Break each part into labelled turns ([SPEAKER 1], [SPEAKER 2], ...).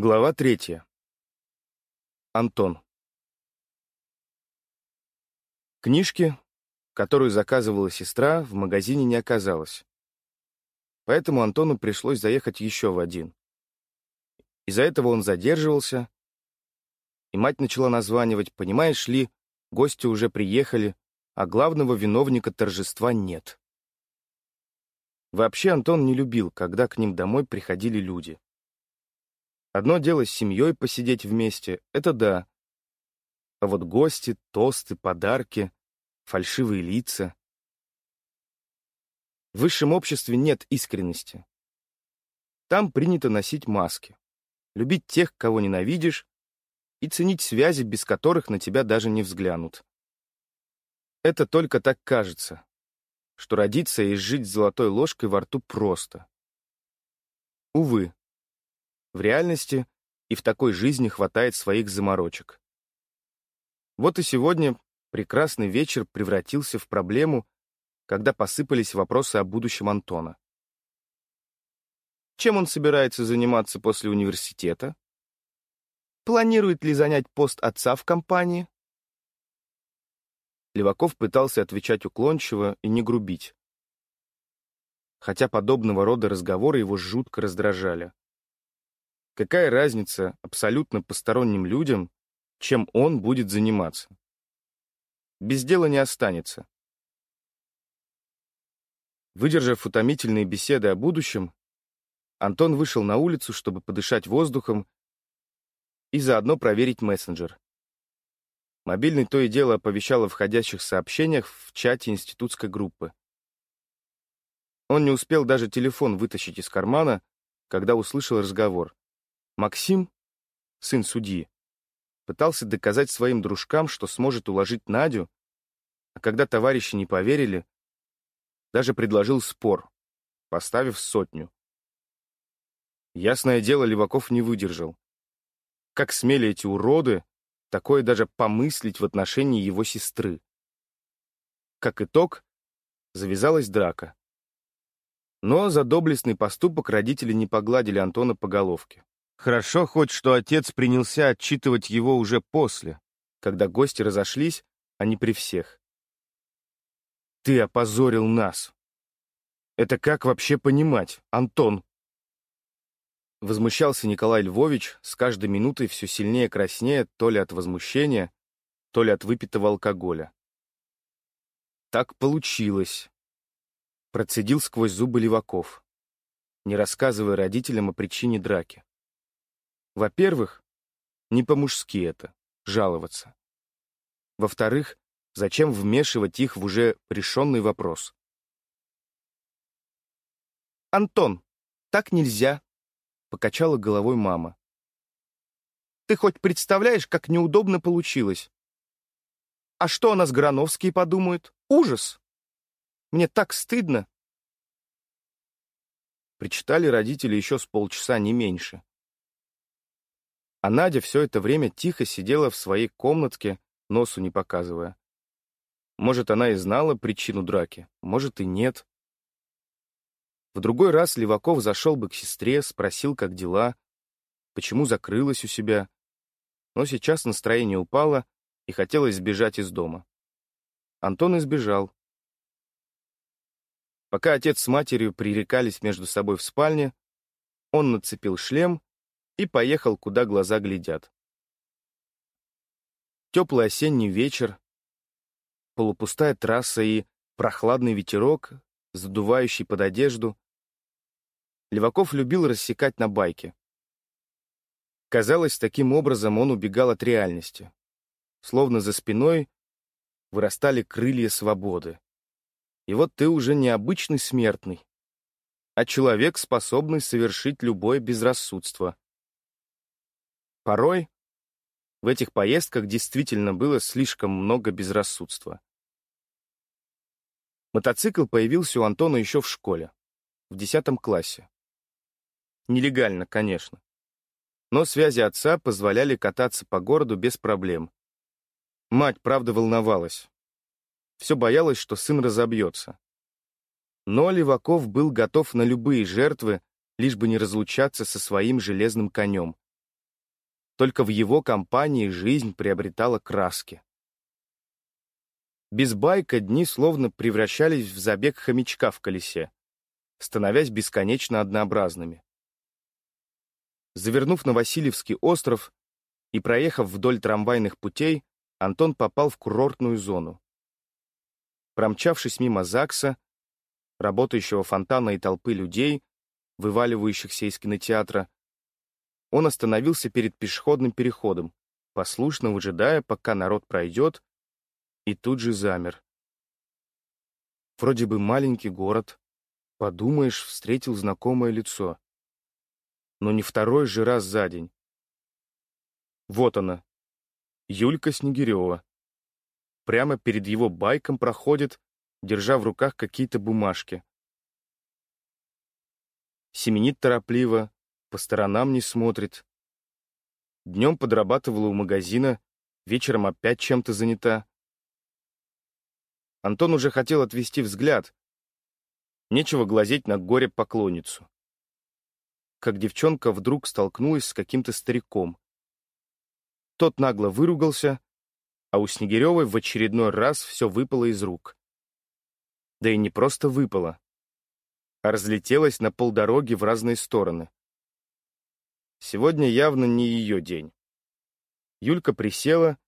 [SPEAKER 1] Глава третья. Антон. Книжки, которую заказывала сестра, в магазине не оказалось. Поэтому Антону пришлось заехать еще в один. Из-за этого он задерживался, и мать начала названивать, понимаешь ли, гости уже приехали, а главного виновника торжества нет. Вообще Антон не любил, когда к ним домой приходили люди. Одно дело с семьей посидеть вместе, это да. А вот гости, тосты, подарки, фальшивые лица. В высшем обществе нет искренности. Там принято носить маски, любить тех, кого ненавидишь, и ценить связи, без которых на тебя даже не взглянут. Это только так кажется, что родиться и жить с золотой ложкой во рту просто. Увы, в реальности и в такой жизни хватает своих заморочек. Вот и сегодня прекрасный вечер превратился в проблему, когда посыпались вопросы о будущем Антона. Чем он собирается заниматься после университета? Планирует ли занять пост отца в компании? Леваков пытался отвечать уклончиво и не грубить. Хотя подобного рода разговоры его жутко раздражали. Какая разница абсолютно посторонним людям, чем он будет заниматься? Без дела не останется. Выдержав утомительные беседы о будущем, Антон вышел на улицу, чтобы подышать воздухом и заодно проверить мессенджер. Мобильный то и дело оповещал о входящих сообщениях в чате институтской группы. Он не успел даже телефон вытащить из кармана, когда услышал разговор. Максим, сын судьи, пытался доказать своим дружкам, что сможет уложить Надю, а когда товарищи не поверили, даже предложил спор, поставив сотню. Ясное дело, Леваков не выдержал. Как смели эти уроды такое даже помыслить в отношении его сестры? Как итог, завязалась драка. Но за доблестный поступок родители не погладили Антона по головке. Хорошо хоть, что отец принялся отчитывать его уже после, когда гости разошлись, а не при всех. «Ты опозорил нас!» «Это как вообще понимать, Антон?» Возмущался Николай Львович, с каждой минутой все сильнее краснея то ли от возмущения, то ли от выпитого алкоголя. «Так получилось», — процедил сквозь зубы Леваков, не рассказывая родителям о причине драки. Во-первых, не по-мужски это — жаловаться. Во-вторых, зачем вмешивать их в уже решенный вопрос? «Антон, так нельзя», — покачала головой мама. «Ты хоть представляешь, как неудобно получилось? А что о нас Грановские подумают? Ужас! Мне так стыдно!» Причитали родители еще с полчаса, не меньше. А Надя все это время тихо сидела в своей комнатке, носу не показывая. Может, она и знала причину драки, может и нет. В другой раз Леваков зашел бы к сестре, спросил, как дела, почему закрылась у себя. Но сейчас настроение упало, и хотелось сбежать из дома. Антон избежал. Пока отец с матерью пререкались между собой в спальне, он нацепил шлем и поехал, куда глаза глядят. Теплый осенний вечер, полупустая трасса и прохладный ветерок, задувающий под одежду. Леваков любил рассекать на байке. Казалось, таким образом он убегал от реальности. Словно за спиной вырастали крылья свободы. И вот ты уже не обычный смертный, а человек, способный совершить любое безрассудство. Порой в этих поездках действительно было слишком много безрассудства. Мотоцикл появился у Антона еще в школе, в десятом классе. Нелегально, конечно. Но связи отца позволяли кататься по городу без проблем. Мать, правда, волновалась. Все боялась, что сын разобьется. Но Леваков был готов на любые жертвы, лишь бы не разлучаться со своим железным конем только в его компании жизнь приобретала краски. Без байка дни словно превращались в забег хомячка в колесе, становясь бесконечно однообразными. Завернув на Васильевский остров и проехав вдоль трамвайных путей, Антон попал в курортную зону. Промчавшись мимо ЗАГСа, работающего фонтана и толпы людей, вываливающихся из кинотеатра, он остановился перед пешеходным переходом, послушно выжидая, пока народ пройдет, и тут же замер. Вроде бы маленький город, подумаешь, встретил знакомое лицо. Но не второй же раз за день. Вот она, Юлька Снегирева. Прямо перед его байком проходит, держа в руках какие-то бумажки. Семенит торопливо, по сторонам не смотрит. Днем подрабатывала у магазина, вечером опять чем-то занята. Антон уже хотел отвести взгляд. Нечего глазеть на горе-поклонницу. Как девчонка вдруг столкнулась с каким-то стариком. Тот нагло выругался, а у Снегиревой в очередной раз все выпало из рук. Да и не просто выпало, а разлетелось на полдороги в разные стороны. Сегодня явно не ее день. Юлька присела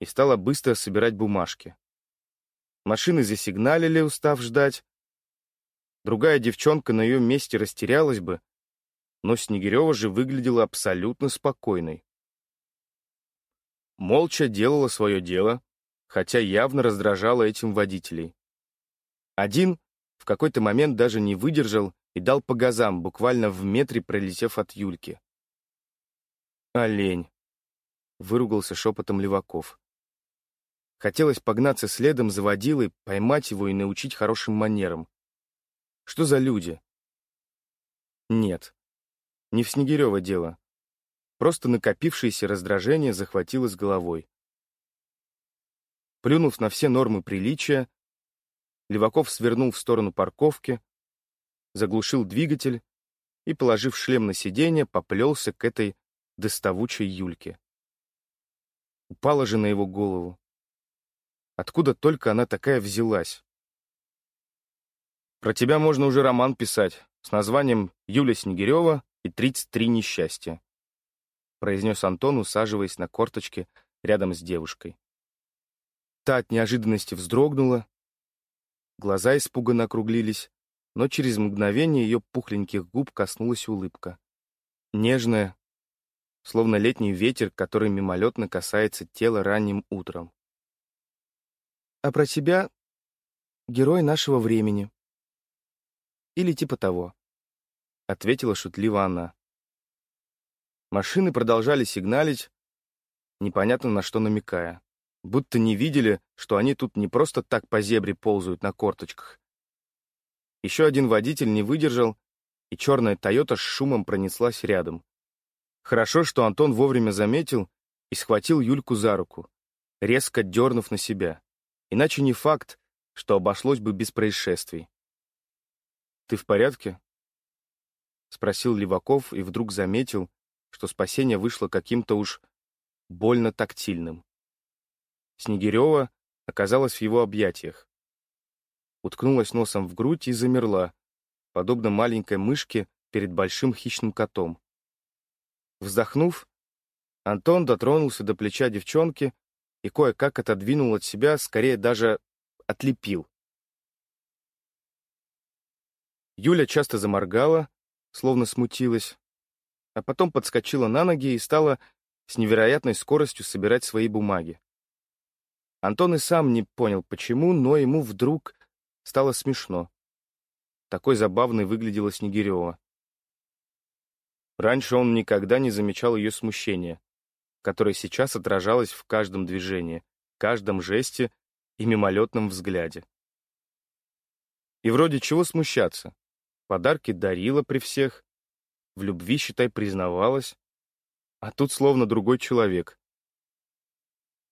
[SPEAKER 1] и стала быстро собирать бумажки. Машины засигналили, устав ждать. Другая девчонка на ее месте растерялась бы, но Снегирева же выглядела абсолютно спокойной. Молча делала свое дело, хотя явно раздражала этим водителей. Один в какой-то момент даже не выдержал и дал по газам, буквально в метре пролетев от Юльки. «Олень!» — выругался шепотом Леваков. Хотелось погнаться следом за водилой, поймать его и научить хорошим манерам. Что за люди? Нет, не в Снегирева дело. Просто накопившееся раздражение захватило с головой. Плюнув на все нормы приличия, Леваков свернул в сторону парковки, заглушил двигатель и, положив шлем на сиденье, поплелся к этой доставучей Юльке. Упала же на его голову. Откуда только она такая взялась? Про тебя можно уже роман писать с названием «Юля Снегирева и 33 несчастья», произнес Антон, усаживаясь на корточке рядом с девушкой. Та от неожиданности вздрогнула, глаза испуганно округлились, но через мгновение ее пухленьких губ коснулась улыбка. Нежная, словно летний ветер, который мимолетно касается тела ранним утром а про тебя — герой нашего времени. Или типа того, — ответила шутливо она. Машины продолжали сигналить, непонятно на что намекая, будто не видели, что они тут не просто так по зебре ползают на корточках. Еще один водитель не выдержал, и черная «Тойота» с шумом пронеслась рядом. Хорошо, что Антон вовремя заметил и схватил Юльку за руку, резко дернув на себя. Иначе не факт, что обошлось бы без происшествий. «Ты в порядке?» — спросил Леваков и вдруг заметил, что спасение вышло каким-то уж больно тактильным. Снегирева оказалась в его объятиях. Уткнулась носом в грудь и замерла, подобно маленькой мышке перед большим хищным котом. Вздохнув, Антон дотронулся до плеча девчонки и кое-как отодвинул от себя, скорее даже отлепил. Юля часто заморгала, словно смутилась, а потом подскочила на ноги и стала с невероятной скоростью собирать свои бумаги. Антон и сам не понял, почему, но ему вдруг стало смешно. Такой забавной выглядела Снегирева. Раньше он никогда не замечал ее смущения которое сейчас отражалось в каждом движении, каждом жесте и мимолетном взгляде. И вроде чего смущаться. Подарки дарила при всех, в любви, считай, признавалась, а тут словно другой человек.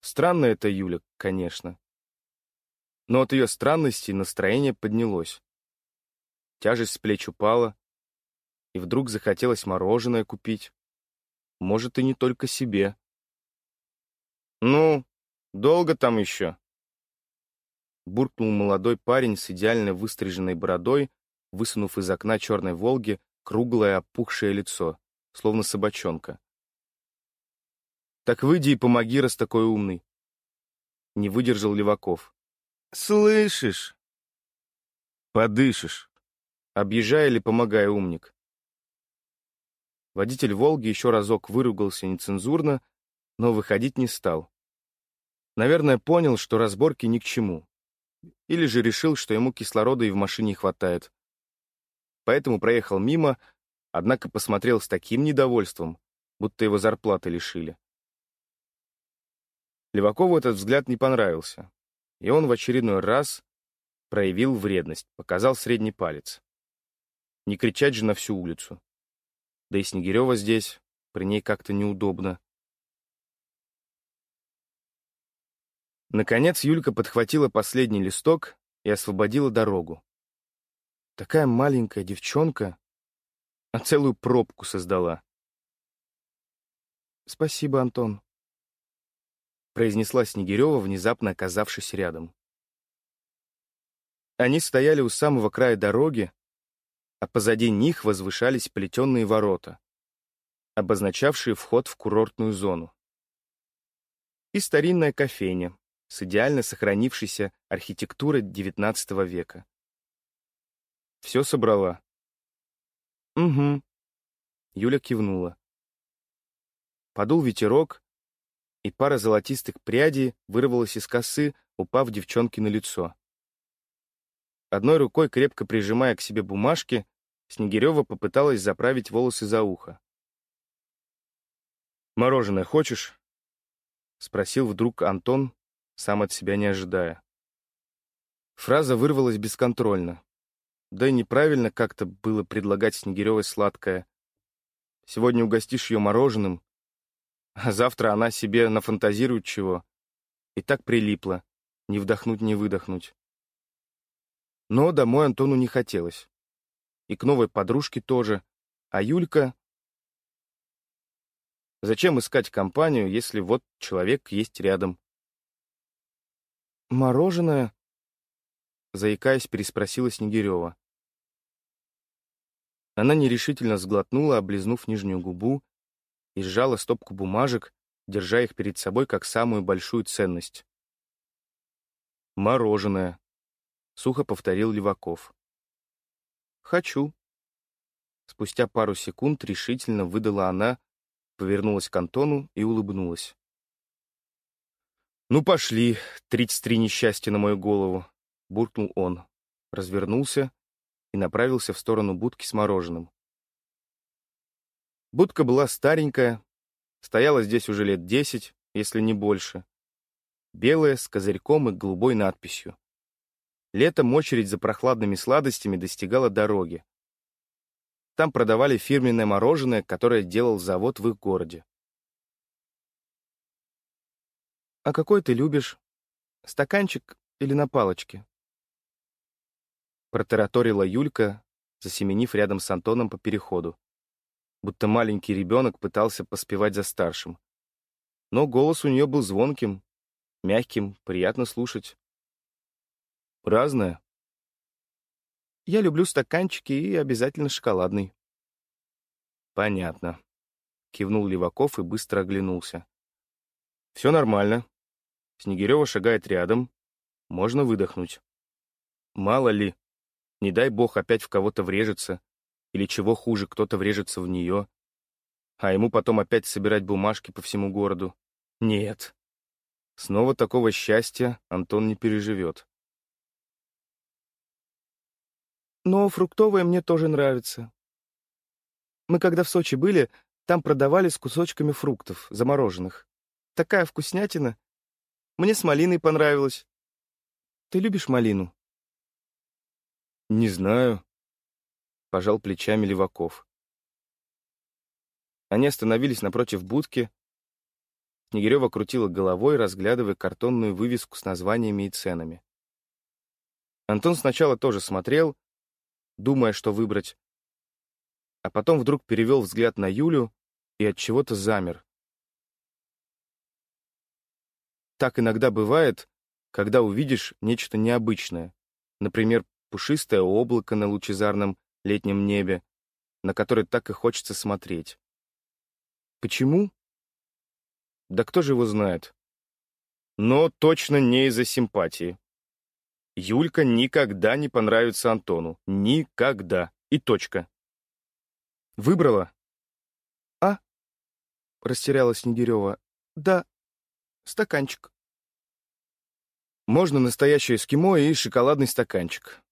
[SPEAKER 1] Странно это Юля, конечно. Но от ее странности настроение поднялось. Тяжесть с плеч упала, и вдруг захотелось мороженое купить. Может, и не только себе. «Ну, долго там еще?» Буркнул молодой парень с идеально выстриженной бородой, высунув из окна черной «Волги» круглое опухшее лицо, словно собачонка. «Так выйди и помоги, раз такой умный!» Не выдержал Леваков. «Слышишь?» «Подышишь!» Объезжая или помогая, умник. Водитель «Волги» еще разок выругался нецензурно, но выходить не стал. Наверное, понял, что разборки ни к чему. Или же решил, что ему кислорода и в машине хватает. Поэтому проехал мимо, однако посмотрел с таким недовольством, будто его зарплаты лишили. Левакову этот взгляд не понравился, и он в очередной раз проявил вредность, показал средний палец. Не кричать же на всю улицу. Да и Снегирева здесь, при ней как-то неудобно. Наконец Юлька подхватила последний листок и освободила дорогу. Такая маленькая девчонка, а целую пробку создала. «Спасибо, Антон», — произнесла Снегирева, внезапно оказавшись рядом. Они стояли у самого края дороги, а позади них возвышались плетеные ворота, обозначавшие вход в курортную зону. И старинная кофейня с идеально сохранившейся архитектурой XIX века. Все собрала? Угу. Юля кивнула. Подул ветерок, и пара золотистых прядей вырвалась из косы, упав девчонке на лицо. Одной рукой, крепко прижимая к себе бумажки, Снегирева попыталась заправить волосы за ухо. «Мороженое хочешь?» — спросил вдруг Антон, сам от себя не ожидая. Фраза вырвалась бесконтрольно. Да и неправильно как-то было предлагать Снегиревой сладкое. Сегодня угостишь ее мороженым, а завтра она себе нафантазирует чего. И так прилипла, не вдохнуть, не выдохнуть. Но домой Антону не хотелось и к новой подружке тоже. А Юлька... Зачем искать компанию, если вот человек есть рядом? «Мороженое?» Заикаясь, переспросила Снегирева. Она нерешительно сглотнула, облизнув нижнюю губу, и сжала стопку бумажек, держа их перед собой как самую большую ценность. «Мороженое», — сухо повторил Леваков. «Хочу». Спустя пару секунд решительно выдала она, повернулась к Антону и улыбнулась. «Ну, пошли, тридцать три несчастья на мою голову», — буркнул он, развернулся и направился в сторону будки с мороженым. Будка была старенькая, стояла здесь уже лет десять, если не больше. Белая, с козырьком и голубой надписью. Летом очередь за прохладными сладостями достигала дороги. Там продавали фирменное мороженое, которое делал завод в их городе. «А какой ты любишь? Стаканчик или на палочке?» Протараторила Юлька, засеменив рядом с Антоном по переходу, будто маленький ребенок пытался поспевать за старшим. Но голос у нее был звонким, мягким, приятно слушать. Разное. Я люблю стаканчики и обязательно шоколадный. Понятно. Кивнул Леваков и быстро оглянулся. Все нормально. Снегирева шагает рядом. Можно выдохнуть. Мало ли, не дай бог опять в кого-то врежется, или чего хуже, кто-то врежется в нее, а ему потом опять собирать бумажки по всему городу. Нет. Снова такого счастья Антон не переживет. Но фруктовое мне тоже нравится. Мы когда в Сочи были, там продавали с кусочками фруктов, замороженных. Такая вкуснятина. Мне с малиной понравилось. Ты любишь малину? Не знаю. Пожал плечами Леваков. Они остановились напротив будки. Снегирева крутила головой, разглядывая картонную вывеску с названиями и ценами. Антон сначала тоже смотрел, думая, что выбрать. А потом вдруг перевел взгляд на Юлю и от чего-то замер. Так иногда бывает, когда увидишь нечто необычное, например, пушистое облако на лучезарном летнем небе, на которое так и хочется смотреть. Почему? Да кто же его знает? Но точно не из-за симпатии. Юлька никогда не понравится Антону. Никогда. И точка. Выбрала? А? Растерялась Снегирева. Да. Стаканчик. Можно настоящее эскимо и шоколадный стаканчик.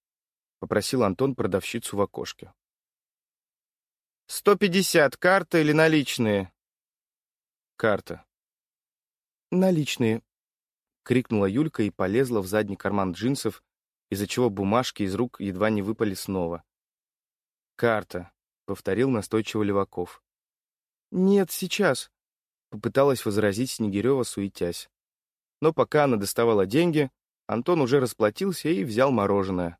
[SPEAKER 1] Попросил Антон продавщицу в окошке. «Сто пятьдесят, карта или наличные?» «Карта». «Наличные», — крикнула Юлька и полезла в задний карман джинсов, из-за чего бумажки из рук едва не выпали снова. «Карта», — повторил настойчиво Леваков. «Нет, сейчас», — попыталась возразить Снегирева, суетясь. Но пока она доставала деньги, Антон уже расплатился и взял мороженое.